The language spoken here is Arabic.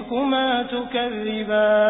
ربكما تكذبان